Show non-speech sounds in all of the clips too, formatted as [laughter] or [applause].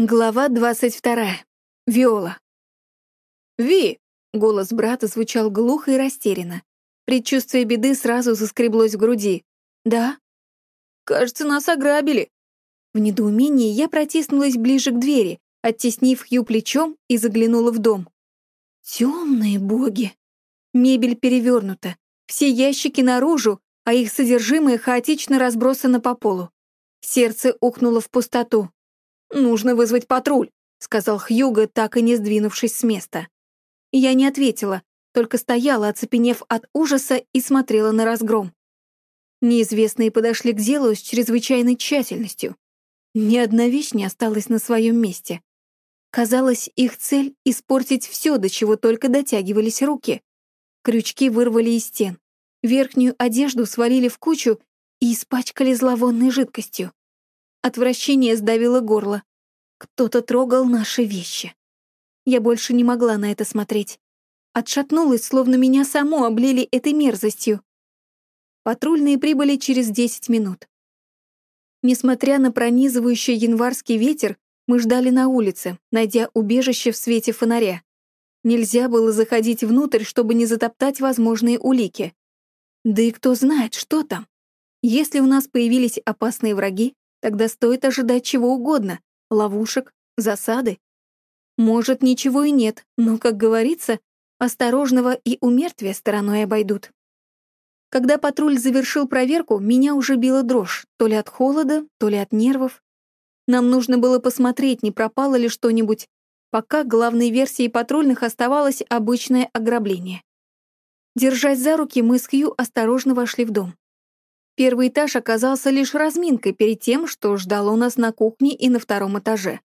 Глава двадцать вторая. Виола. «Ви!» — голос брата звучал глухо и растерянно. Предчувствие беды сразу заскреблось в груди. «Да?» «Кажется, нас ограбили». В недоумении я протиснулась ближе к двери, оттеснив Хью плечом и заглянула в дом. Темные боги! Мебель перевернута, все ящики наружу, а их содержимое хаотично разбросано по полу. Сердце ухнуло в пустоту. «Нужно вызвать патруль», — сказал Хьюго, так и не сдвинувшись с места. Я не ответила, только стояла, оцепенев от ужаса и смотрела на разгром. Неизвестные подошли к делу с чрезвычайной тщательностью. Ни одна вещь не осталась на своем месте. Казалось, их цель — испортить все, до чего только дотягивались руки. Крючки вырвали из стен, верхнюю одежду свалили в кучу и испачкали зловонной жидкостью. Отвращение сдавило горло. Кто-то трогал наши вещи. Я больше не могла на это смотреть. Отшатнулась, словно меня само облили этой мерзостью. Патрульные прибыли через 10 минут. Несмотря на пронизывающий январский ветер, мы ждали на улице, найдя убежище в свете фонаря. Нельзя было заходить внутрь, чтобы не затоптать возможные улики. Да и кто знает, что там. Если у нас появились опасные враги, Тогда стоит ожидать чего угодно — ловушек, засады. Может, ничего и нет, но, как говорится, осторожного и у мертвия стороной обойдут. Когда патруль завершил проверку, меня уже била дрожь, то ли от холода, то ли от нервов. Нам нужно было посмотреть, не пропало ли что-нибудь, пока главной версией патрульных оставалось обычное ограбление. Держась за руки, мы с Хью осторожно вошли в дом. Первый этаж оказался лишь разминкой перед тем, что ждало нас на кухне и на втором этаже.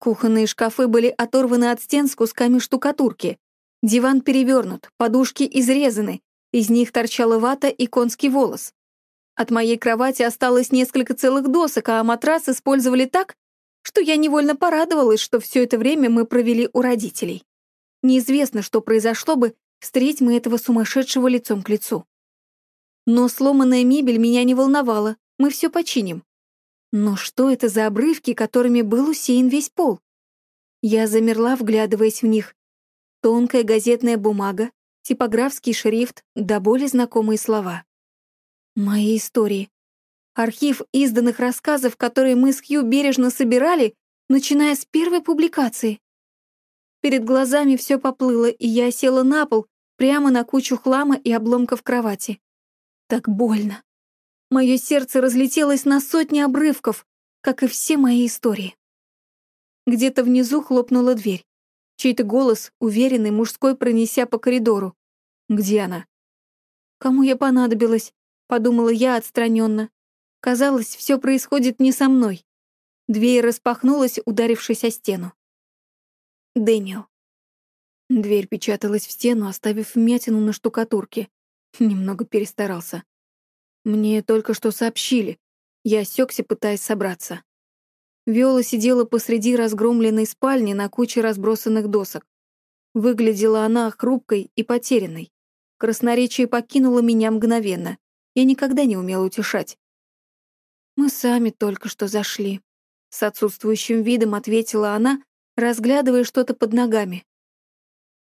Кухонные шкафы были оторваны от стен с кусками штукатурки. Диван перевернут, подушки изрезаны, из них торчала вата и конский волос. От моей кровати осталось несколько целых досок, а матрас использовали так, что я невольно порадовалась, что все это время мы провели у родителей. Неизвестно, что произошло бы, встреть мы этого сумасшедшего лицом к лицу. Но сломанная мебель меня не волновала, мы все починим. Но что это за обрывки, которыми был усеян весь пол? Я замерла, вглядываясь в них. Тонкая газетная бумага, типографский шрифт, да более знакомые слова. Мои истории. Архив изданных рассказов, которые мы с Хью бережно собирали, начиная с первой публикации. Перед глазами все поплыло, и я села на пол, прямо на кучу хлама и обломков кровати. Так больно. Мое сердце разлетелось на сотни обрывков, как и все мои истории. Где-то внизу хлопнула дверь. Чей-то голос, уверенный, мужской, пронеся по коридору. Где она? Кому я понадобилась? Подумала я отстраненно. Казалось, все происходит не со мной. Дверь распахнулась, ударившись о стену. Дэниел. Дверь печаталась в стену, оставив вмятину на штукатурке. Немного перестарался. Мне только что сообщили. Я осекся, пытаясь собраться. Виола сидела посреди разгромленной спальни на куче разбросанных досок. Выглядела она хрупкой и потерянной. Красноречие покинуло меня мгновенно. Я никогда не умела утешать. «Мы сами только что зашли», — с отсутствующим видом ответила она, разглядывая что-то под ногами.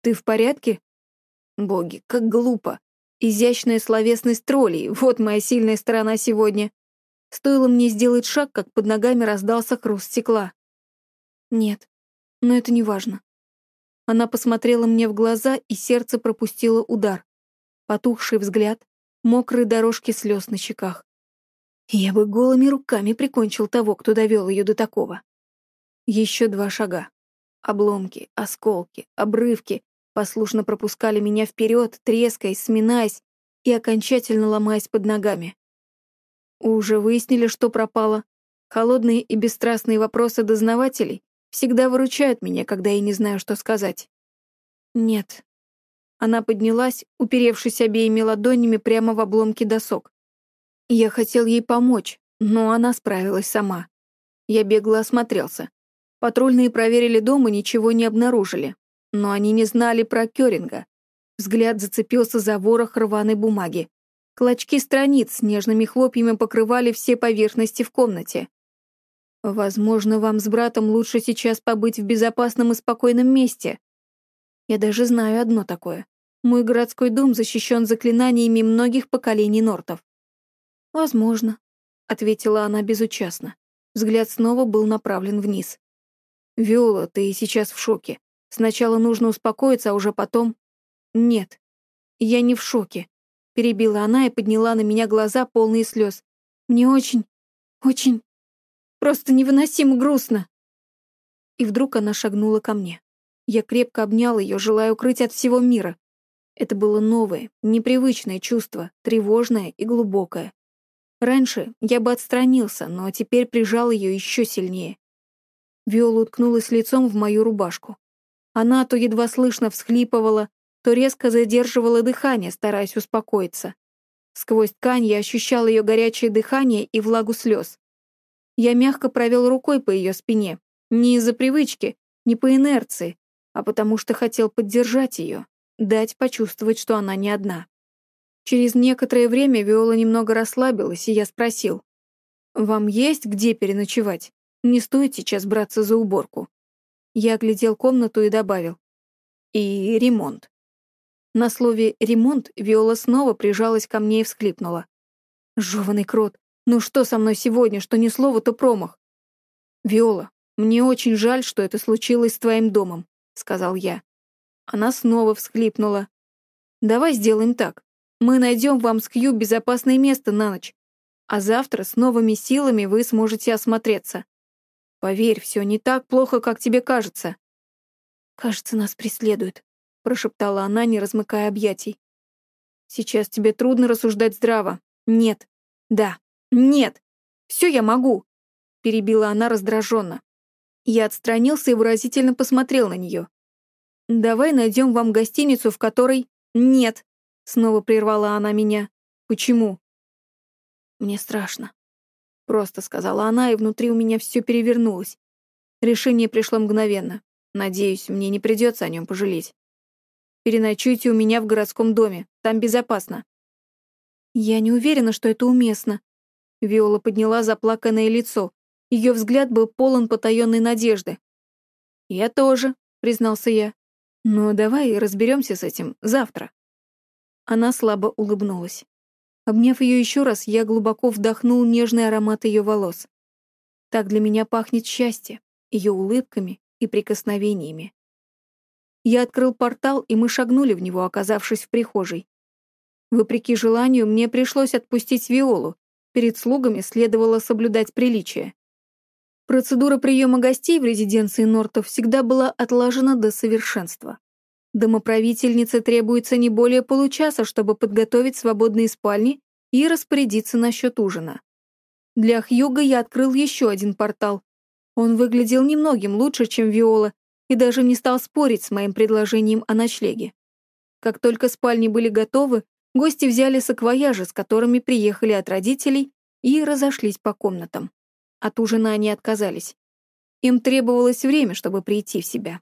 «Ты в порядке?» «Боги, как глупо. Изящная словесность троллей — вот моя сильная сторона сегодня. Стоило мне сделать шаг, как под ногами раздался хруст стекла. Нет, но это не важно. Она посмотрела мне в глаза, и сердце пропустило удар. Потухший взгляд, мокрые дорожки слез на щеках. Я бы голыми руками прикончил того, кто довел ее до такого. Еще два шага. Обломки, осколки, обрывки, послушно пропускали меня вперед, трескаясь, сминаясь и окончательно ломаясь под ногами. Уже выяснили, что пропало. Холодные и бесстрастные вопросы дознавателей всегда выручают меня, когда я не знаю, что сказать. Нет. Она поднялась, уперевшись обеими ладонями прямо в обломки досок. Я хотел ей помочь, но она справилась сама. Я бегло осмотрелся. Патрульные проверили дом и ничего не обнаружили. Но они не знали про Кёринга. Взгляд зацепился за ворох рваной бумаги. Клочки страниц с нежными хлопьями покрывали все поверхности в комнате. Возможно, вам с братом лучше сейчас побыть в безопасном и спокойном месте. Я даже знаю одно такое. Мой городской дом защищен заклинаниями многих поколений нортов. Возможно, ответила она безучастно. Взгляд снова был направлен вниз. Виола, ты сейчас в шоке. Сначала нужно успокоиться, а уже потом... Нет, я не в шоке. Перебила она и подняла на меня глаза, полные слез. Мне очень, очень, просто невыносимо грустно. И вдруг она шагнула ко мне. Я крепко обнял ее, желая укрыть от всего мира. Это было новое, непривычное чувство, тревожное и глубокое. Раньше я бы отстранился, но теперь прижал ее еще сильнее. Виола уткнулась лицом в мою рубашку. Она то едва слышно всхлипывала, то резко задерживала дыхание, стараясь успокоиться. Сквозь ткань я ощущал ее горячее дыхание и влагу слез. Я мягко провел рукой по ее спине, не из-за привычки, не по инерции, а потому что хотел поддержать ее дать почувствовать, что она не одна. Через некоторое время Виола немного расслабилась, и я спросил, «Вам есть где переночевать? Не стоит сейчас браться за уборку». Я оглядел комнату и добавил, «И ремонт». На слове «ремонт» Виола снова прижалась ко мне и всхлипнула. «Жёванный крот, ну что со мной сегодня, что ни слова, то промах?» «Виола, мне очень жаль, что это случилось с твоим домом», — сказал я. Она снова всхлипнула. «Давай сделаем так. Мы найдем вам с Кью безопасное место на ночь, а завтра с новыми силами вы сможете осмотреться. Поверь, все не так плохо, как тебе кажется». «Кажется, нас преследуют», — прошептала она, не размыкая объятий. «Сейчас тебе трудно рассуждать здраво. Нет. Да. Нет. Все я могу», — перебила она раздраженно. Я отстранился и выразительно посмотрел на нее. «Давай найдем вам гостиницу, в которой...» «Нет!» — снова прервала она меня. «Почему?» «Мне страшно», — просто сказала она, и внутри у меня все перевернулось. Решение пришло мгновенно. Надеюсь, мне не придется о нем пожалеть. Переночуйте у меня в городском доме, там безопасно. Я не уверена, что это уместно. Виола подняла заплаканное лицо. Ее взгляд был полон потаенной надежды. Я тоже, признался я. Но давай разберемся с этим завтра. Она слабо улыбнулась. Обняв ее еще раз, я глубоко вдохнул нежный аромат ее волос. Так для меня пахнет счастье, ее улыбками и прикосновениями. Я открыл портал, и мы шагнули в него, оказавшись в прихожей. Вопреки желанию, мне пришлось отпустить Виолу. Перед слугами следовало соблюдать приличие. Процедура приема гостей в резиденции Нортов всегда была отлажена до совершенства. Домоправительнице требуется не более получаса, чтобы подготовить свободные спальни и распорядиться насчет ужина. Для Хьюга я открыл еще один портал. Он выглядел немногим лучше, чем Виола, и даже не стал спорить с моим предложением о ночлеге. Как только спальни были готовы, гости взяли саквояжи, с которыми приехали от родителей, и разошлись по комнатам. От ужина они отказались. Им требовалось время, чтобы прийти в себя.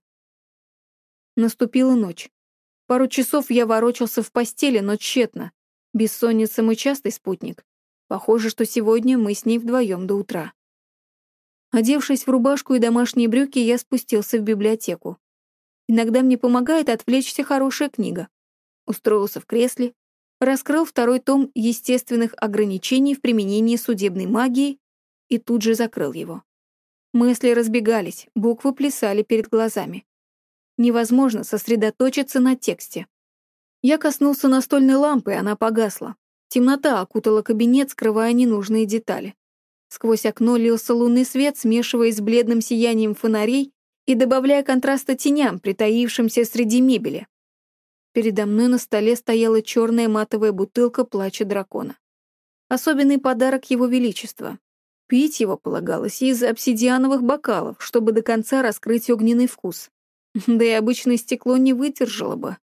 Наступила ночь. Пару часов я ворочался в постели, но тщетно. Бессонница мой частый спутник. Похоже, что сегодня мы с ней вдвоем до утра. Одевшись в рубашку и домашние брюки, я спустился в библиотеку. Иногда мне помогает отвлечься хорошая книга. Устроился в кресле, раскрыл второй том естественных ограничений в применении судебной магии и тут же закрыл его. Мысли разбегались, буквы плясали перед глазами. Невозможно сосредоточиться на тексте. Я коснулся настольной лампы, она погасла. Темнота окутала кабинет, скрывая ненужные детали. Сквозь окно лился лунный свет, смешиваясь с бледным сиянием фонарей и добавляя контраста теням, притаившимся среди мебели. Передо мной на столе стояла черная матовая бутылка плача дракона. Особенный подарок его величества. Пить его полагалось из обсидиановых бокалов, чтобы до конца раскрыть огненный вкус. [laughs] Да и обычное стекло не выдержало бы.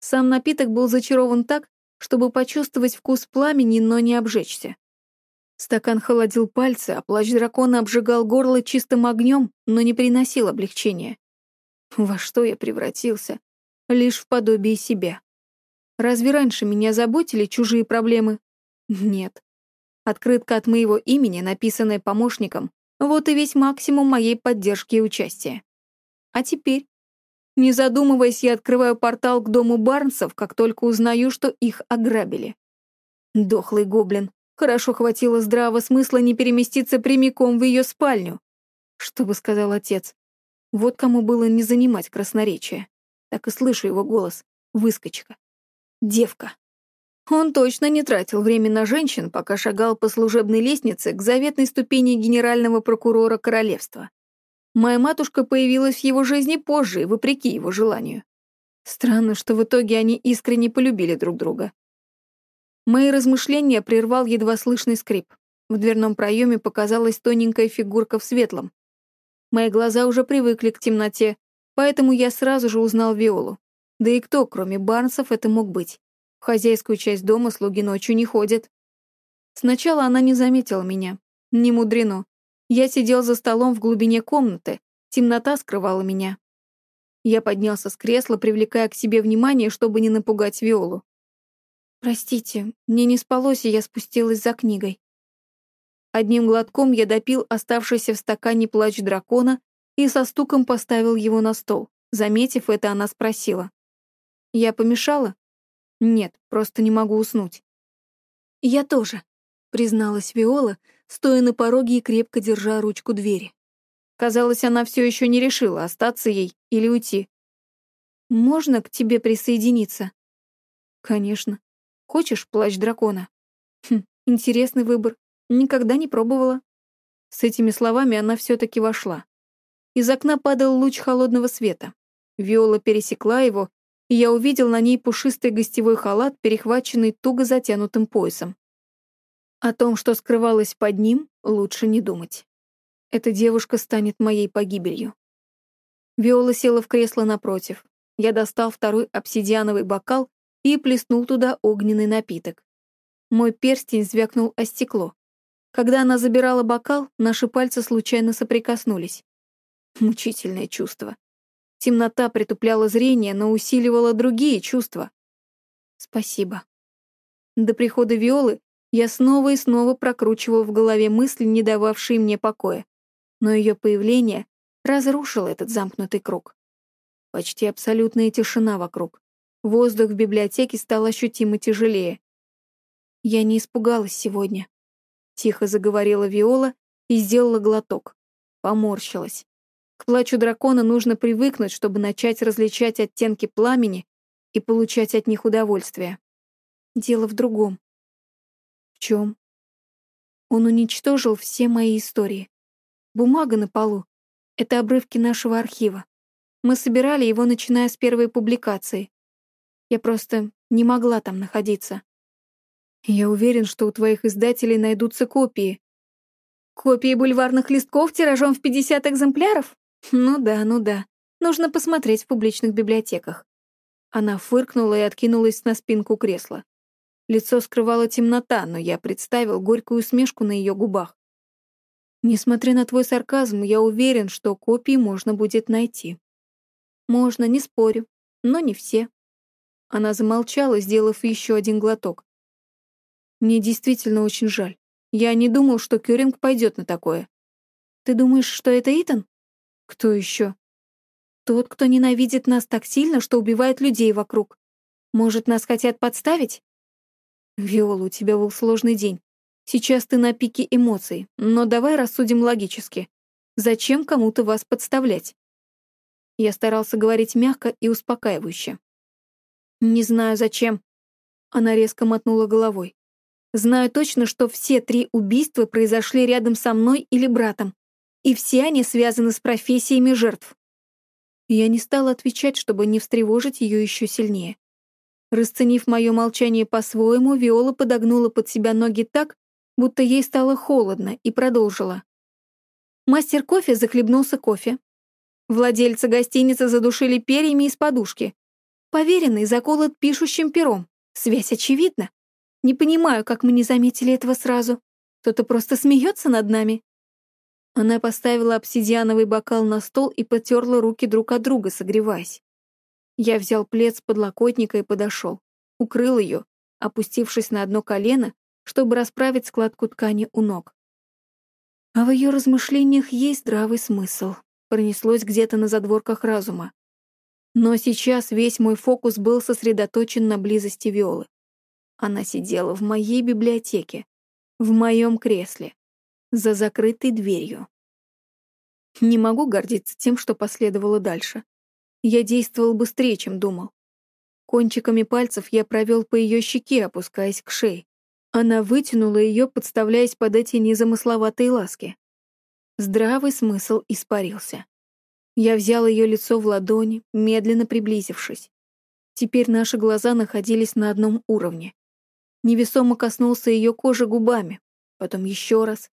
Сам напиток был зачарован так, чтобы почувствовать вкус пламени, но не обжечься. Стакан холодил пальцы, а плащ дракона обжигал горло чистым огнем, но не приносил облегчения. Во что я превратился? Лишь в подобие себя. Разве раньше меня заботили чужие проблемы? Нет. Открытка от моего имени, написанная помощником, Вот и весь максимум моей поддержки и участия. А теперь? Не задумываясь, я открываю портал к дому Барнсов, как только узнаю, что их ограбили. Дохлый гоблин. Хорошо хватило здравого смысла не переместиться прямиком в ее спальню. Что бы сказал отец? Вот кому было не занимать красноречие. Так и слышу его голос. Выскочка. Девка. Он точно не тратил время на женщин, пока шагал по служебной лестнице к заветной ступени генерального прокурора королевства. Моя матушка появилась в его жизни позже, вопреки его желанию. Странно, что в итоге они искренне полюбили друг друга. Мои размышления прервал едва слышный скрип. В дверном проеме показалась тоненькая фигурка в светлом. Мои глаза уже привыкли к темноте, поэтому я сразу же узнал Виолу. Да и кто, кроме Барнсов, это мог быть? В хозяйскую часть дома слуги ночью не ходят. Сначала она не заметила меня. Не мудрено. Я сидел за столом в глубине комнаты, темнота скрывала меня. Я поднялся с кресла, привлекая к себе внимание, чтобы не напугать Виолу. «Простите, мне не спалось, и я спустилась за книгой». Одним глотком я допил оставшийся в стакане плач дракона и со стуком поставил его на стол. Заметив это, она спросила. «Я помешала?» «Нет, просто не могу уснуть». «Я тоже», — призналась Виола, стоя на пороге и крепко держа ручку двери. Казалось, она все еще не решила, остаться ей или уйти. «Можно к тебе присоединиться?» «Конечно. Хочешь плащ дракона?» «Хм, интересный выбор. Никогда не пробовала». С этими словами она все-таки вошла. Из окна падал луч холодного света. Виола пересекла его, и я увидел на ней пушистый гостевой халат, перехваченный туго затянутым поясом. О том, что скрывалось под ним, лучше не думать. Эта девушка станет моей погибелью. Виола села в кресло напротив. Я достал второй обсидиановый бокал и плеснул туда огненный напиток. Мой перстень звякнул о стекло. Когда она забирала бокал, наши пальцы случайно соприкоснулись. Мучительное чувство. Темнота притупляла зрение, но усиливала другие чувства. Спасибо. До прихода Виолы я снова и снова прокручивал в голове мысли, не дававшие мне покоя. Но ее появление разрушило этот замкнутый круг. Почти абсолютная тишина вокруг. Воздух в библиотеке стал ощутимо тяжелее. «Я не испугалась сегодня», — тихо заговорила Виола и сделала глоток. Поморщилась. К плачу дракона нужно привыкнуть, чтобы начать различать оттенки пламени и получать от них удовольствие. Дело в другом чем? Он уничтожил все мои истории. Бумага на полу — это обрывки нашего архива. Мы собирали его, начиная с первой публикации. Я просто не могла там находиться. Я уверен, что у твоих издателей найдутся копии. Копии бульварных листков тиражом в 50 экземпляров? Ну да, ну да. Нужно посмотреть в публичных библиотеках. Она фыркнула и откинулась на спинку кресла. Лицо скрывала темнота, но я представил горькую усмешку на ее губах. Несмотря на твой сарказм, я уверен, что копии можно будет найти. Можно, не спорю, но не все. Она замолчала, сделав еще один глоток. Мне действительно очень жаль. Я не думал, что Кюринг пойдет на такое. Ты думаешь, что это Итан? Кто еще? Тот, кто ненавидит нас так сильно, что убивает людей вокруг. Может, нас хотят подставить? «Виола, у тебя был сложный день. Сейчас ты на пике эмоций, но давай рассудим логически. Зачем кому-то вас подставлять?» Я старался говорить мягко и успокаивающе. «Не знаю, зачем». Она резко мотнула головой. «Знаю точно, что все три убийства произошли рядом со мной или братом, и все они связаны с профессиями жертв». Я не стала отвечать, чтобы не встревожить ее еще сильнее. Расценив мое молчание по-своему, Виола подогнула под себя ноги так, будто ей стало холодно, и продолжила. Мастер кофе захлебнулся кофе. Владельца гостиницы задушили перьями из подушки. Поверенный заколот пишущим пером. Связь очевидна. Не понимаю, как мы не заметили этого сразу. Кто-то просто смеется над нами. Она поставила обсидиановый бокал на стол и потерла руки друг от друга, согреваясь. Я взял плед с подлокотника и подошел. Укрыл ее, опустившись на одно колено, чтобы расправить складку ткани у ног. А в ее размышлениях есть здравый смысл. Пронеслось где-то на задворках разума. Но сейчас весь мой фокус был сосредоточен на близости Виолы. Она сидела в моей библиотеке, в моем кресле, за закрытой дверью. Не могу гордиться тем, что последовало дальше. Я действовал быстрее, чем думал. Кончиками пальцев я провел по ее щеке, опускаясь к шее. Она вытянула ее, подставляясь под эти незамысловатые ласки. Здравый смысл испарился. Я взял ее лицо в ладони, медленно приблизившись. Теперь наши глаза находились на одном уровне. Невесомо коснулся ее кожи губами, потом еще раз,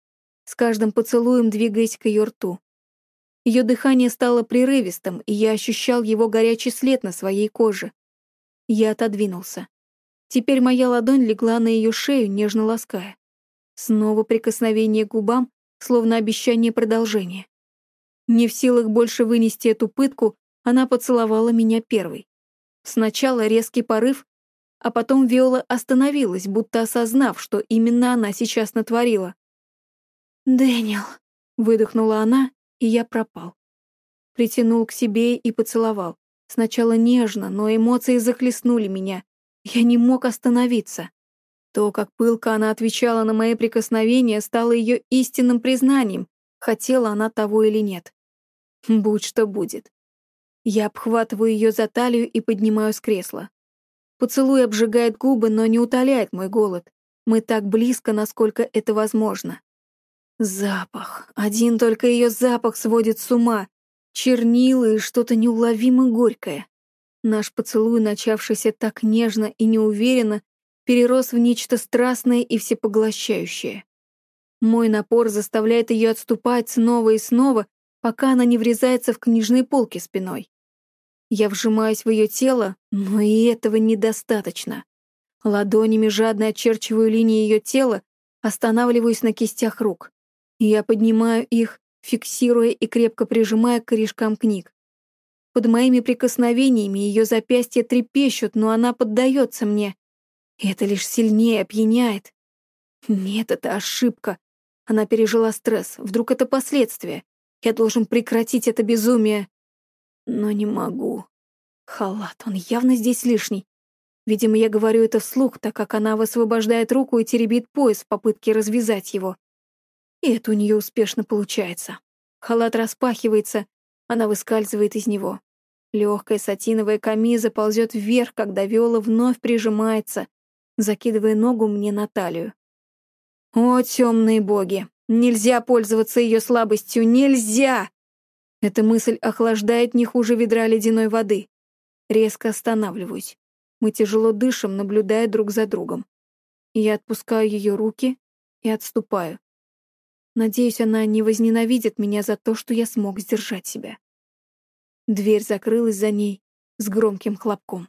с каждым поцелуем двигаясь к ее рту. Ее дыхание стало прерывистым, и я ощущал его горячий след на своей коже. Я отодвинулся. Теперь моя ладонь легла на ее шею, нежно лаская. Снова прикосновение к губам, словно обещание продолжения. Не в силах больше вынести эту пытку, она поцеловала меня первой. Сначала резкий порыв, а потом Виола остановилась, будто осознав, что именно она сейчас натворила. «Дэниел», — выдохнула она, и я пропал. Притянул к себе и поцеловал. Сначала нежно, но эмоции захлестнули меня. Я не мог остановиться. То, как пылко она отвечала на мои прикосновения, стало ее истинным признанием, хотела она того или нет. Будь что будет. Я обхватываю ее за талию и поднимаю с кресла. Поцелуй обжигает губы, но не утоляет мой голод. Мы так близко, насколько это возможно. Запах. Один только ее запах сводит с ума. Чернила и что-то неуловимо горькое. Наш поцелуй, начавшийся так нежно и неуверенно, перерос в нечто страстное и всепоглощающее. Мой напор заставляет ее отступать снова и снова, пока она не врезается в книжные полки спиной. Я вжимаюсь в ее тело, но и этого недостаточно. Ладонями жадно очерчиваю линии ее тела, останавливаюсь на кистях рук. Я поднимаю их, фиксируя и крепко прижимая к корешкам книг. Под моими прикосновениями ее запястья трепещут, но она поддается мне. Это лишь сильнее опьяняет. Нет, это ошибка. Она пережила стресс. Вдруг это последствия. Я должен прекратить это безумие. Но не могу. Халат, он явно здесь лишний. Видимо, я говорю это вслух, так как она высвобождает руку и теребит пояс в попытке развязать его. И это у нее успешно получается. Халат распахивается, она выскальзывает из него. Легкая сатиновая камиза ползет вверх, когда Виола вновь прижимается, закидывая ногу мне на талию. О, темные боги! Нельзя пользоваться ее слабостью, нельзя! Эта мысль охлаждает не хуже ведра ледяной воды. Резко останавливаюсь. Мы тяжело дышим, наблюдая друг за другом. Я отпускаю ее руки и отступаю. Надеюсь, она не возненавидит меня за то, что я смог сдержать себя. Дверь закрылась за ней с громким хлопком.